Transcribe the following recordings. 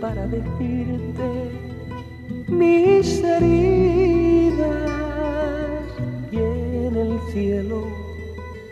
para decirte mis heridas y en el cielo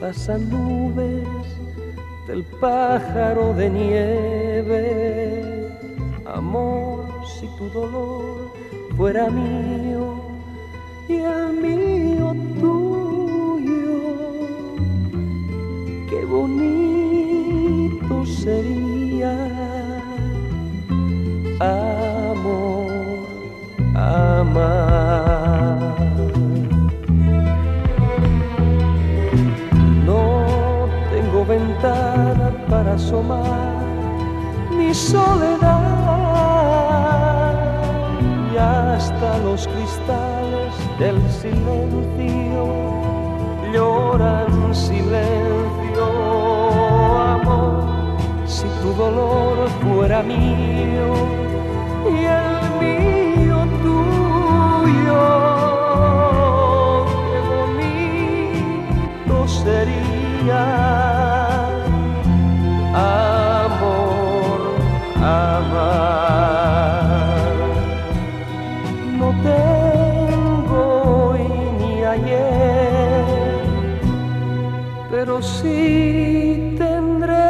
pasan nubes del pájaro de nieve. Amor, si tu dolor fuera mío y el mío tuyo, Amor, amar. No tengo ventana para asomar mi soledad y hasta los cristales del silencio lloran silencio, tu dolor fuera mío y el mío tuyo, qué bonito sería. Amor, amar. No tengo hoy ni ayer, pero sí tendré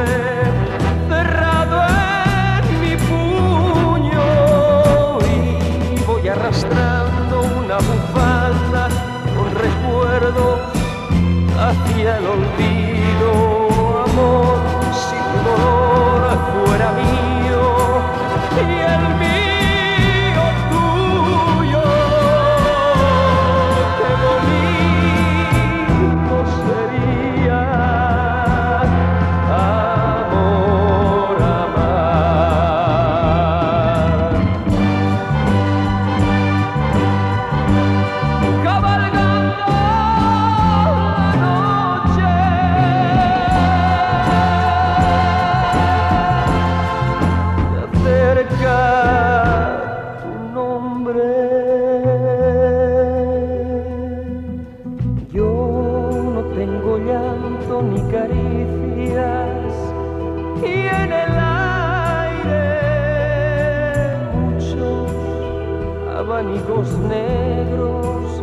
abanicos negros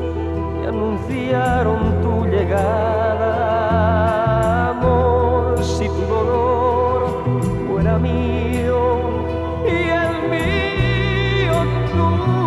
que anunciaron tu llegada. Amor, si tu dolor fuera mío y el mío tú.